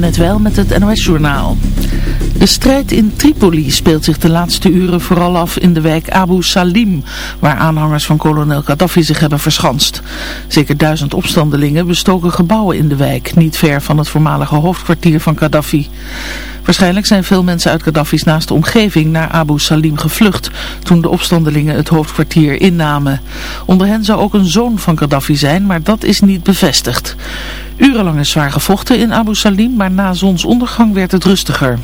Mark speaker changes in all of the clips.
Speaker 1: net wel met het NOS-journaal. De strijd in Tripoli speelt zich de laatste uren vooral af in de wijk Abu Salim, waar aanhangers van kolonel Gaddafi zich hebben verschanst. Zeker duizend opstandelingen bestoken gebouwen in de wijk, niet ver van het voormalige hoofdkwartier van Gaddafi. Waarschijnlijk zijn veel mensen uit Gaddafi's naaste omgeving naar Abu Salim gevlucht toen de opstandelingen het hoofdkwartier innamen. Onder hen zou ook een zoon van Gaddafi zijn, maar dat is niet bevestigd. Urenlang is zwaar gevochten in Abu Salim, maar na zonsondergang werd het rustiger.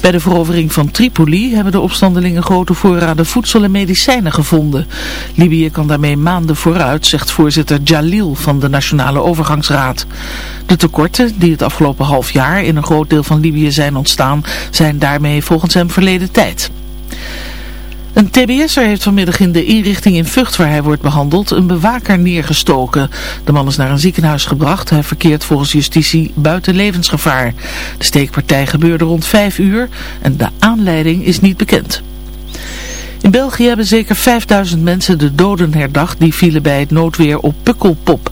Speaker 1: Bij de verovering van Tripoli hebben de opstandelingen grote voorraden voedsel en medicijnen gevonden. Libië kan daarmee maanden vooruit, zegt voorzitter Jalil van de Nationale Overgangsraad. De tekorten die het afgelopen half jaar in een groot deel van Libië zijn ontstaan, zijn daarmee volgens hem verleden tijd. Een tbs'er heeft vanmiddag in de inrichting in Vught waar hij wordt behandeld een bewaker neergestoken. De man is naar een ziekenhuis gebracht. Hij verkeert volgens justitie buiten levensgevaar. De steekpartij gebeurde rond 5 uur en de aanleiding is niet bekend. In België hebben zeker 5000 mensen de doden herdacht die vielen bij het noodweer op Pukkelpop.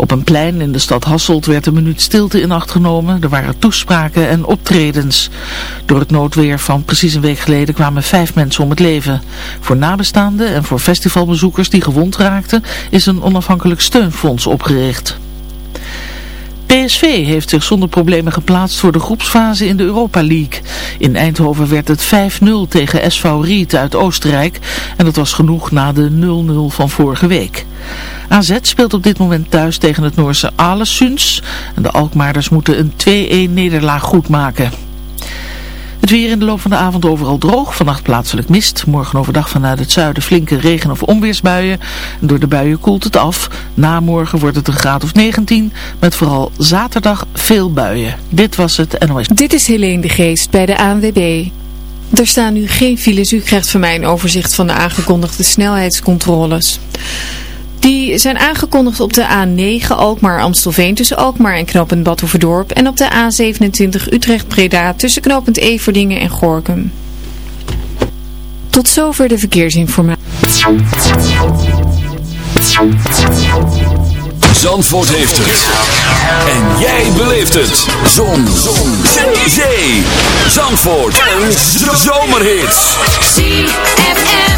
Speaker 1: Op een plein in de stad Hasselt werd een minuut stilte in acht genomen. Er waren toespraken en optredens. Door het noodweer van precies een week geleden kwamen vijf mensen om het leven. Voor nabestaanden en voor festivalbezoekers die gewond raakten is een onafhankelijk steunfonds opgericht. PSV heeft zich zonder problemen geplaatst voor de groepsfase in de Europa League. In Eindhoven werd het 5-0 tegen SV Riet uit Oostenrijk en dat was genoeg na de 0-0 van vorige week. AZ speelt op dit moment thuis tegen het Noorse Alessunds en de Alkmaarders moeten een 2-1 nederlaag goedmaken. Het weer in de loop van de avond overal droog, vannacht plaatselijk mist. Morgen overdag vanuit het zuiden flinke regen- of onweersbuien. En door de buien koelt het af. Na morgen wordt het een graad of 19, met vooral zaterdag veel buien. Dit was het NOS.
Speaker 2: Dit is Helene de Geest bij de ANWB. Er staan nu geen files. U krijgt van mij een overzicht van de aangekondigde snelheidscontroles. Die zijn aangekondigd op de A9 Alkmaar-Amstelveen tussen Alkmaar en knooppunt Badhoevedorp en op de A27 Utrecht-Breda tussen knooppunt Everdingen en Gorkum. Tot zover de verkeersinformatie.
Speaker 3: Zandvoort heeft het. En jij beleeft het. Zon. Zon. Zee. Zandvoort. Een zomerhit.
Speaker 4: ZFM.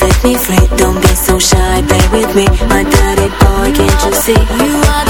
Speaker 5: set me free. Don't be so shy, play with me, my daddy boy. Can't you see you are?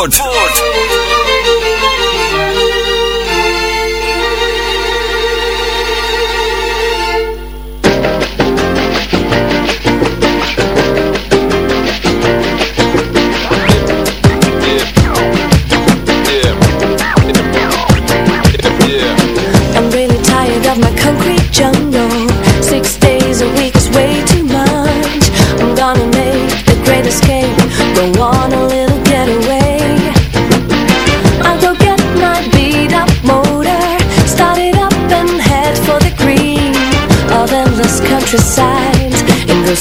Speaker 3: Zandvoort.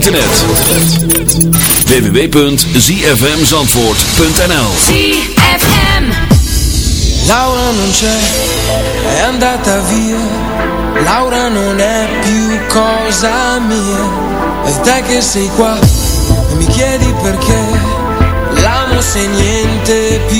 Speaker 3: internet. www.zfmzandvoort.nl
Speaker 4: ZFM
Speaker 6: Laura non c'è, è andata via. Laura non è più cosa mia. E te che sei qua e mi chiedi perché. L'amo se niente più.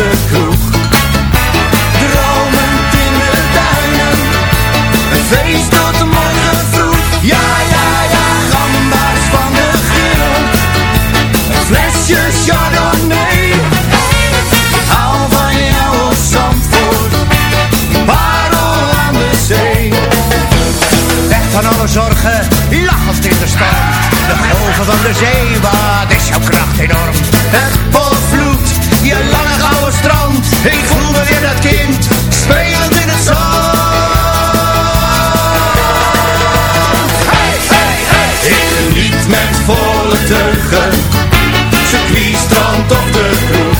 Speaker 7: Chardonnay. Hou van jou op Zandvoort, parel aan de zee. Weg van alle zorgen, lachend in de storm. De golven van de zee, wat is jouw kracht enorm. Het volvloed, je lange gouden strand. Ik voel me weer dat kind, spelend in het zand. Hey, hey, hey. Ik geniet met volle teugen, circuit, strand of de kroeg.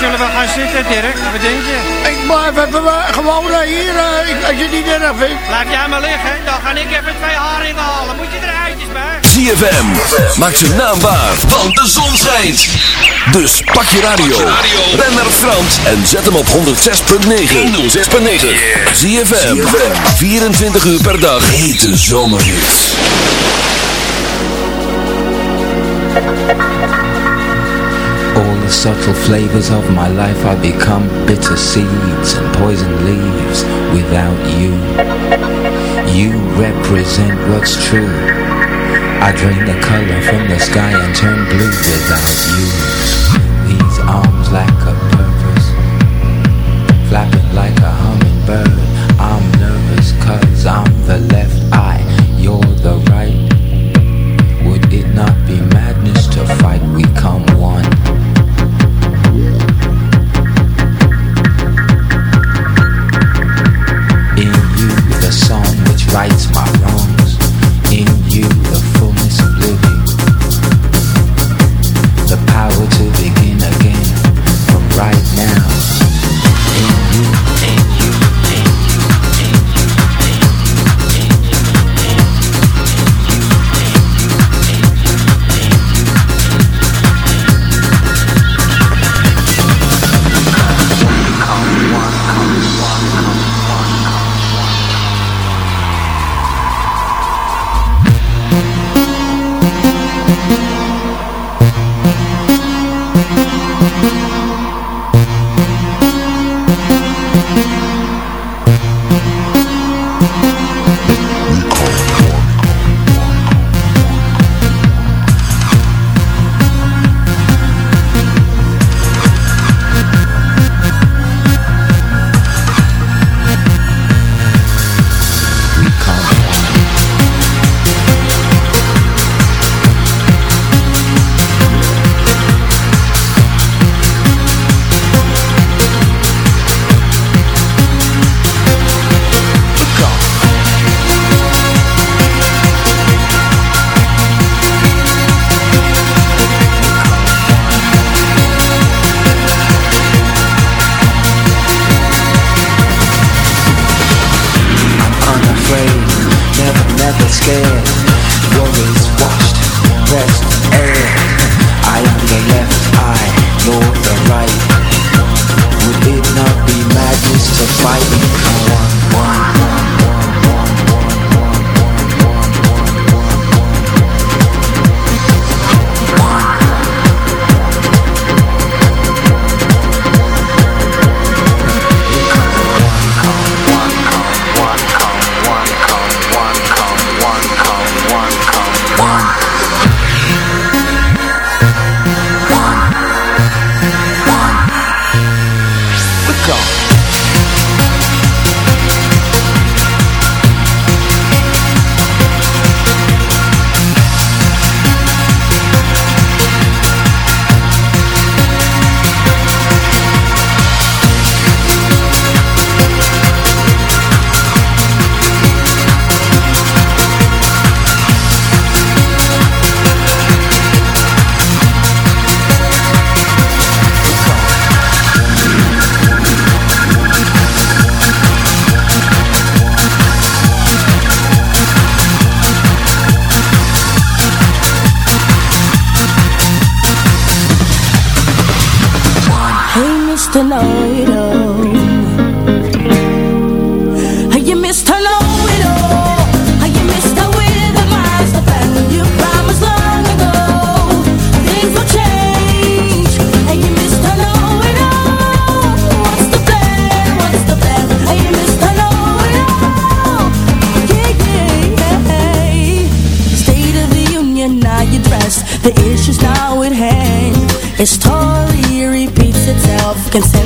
Speaker 8: Zullen we gaan zitten, Dirk? Wat denk je?
Speaker 9: Ik blijf even eh, gewoon eh, hier, ik- als je het niet erg vindt.
Speaker 8: Laat jij maar liggen, dan ga ik even twee haringen halen. Moet je er eitjes bij?
Speaker 3: ZFM, maak zijn naam waar, want de zon schijnt. Dus pak je radio, ren naar Frans en zet hem op 106.9. 106.9. ZFM, 24 uur per dag, hete zomerhits.
Speaker 10: The subtle flavors of my life are become bitter seeds and poison leaves without you. You represent what's true. I drain the color from the sky and turn blue without you. These arms lack a
Speaker 11: Can send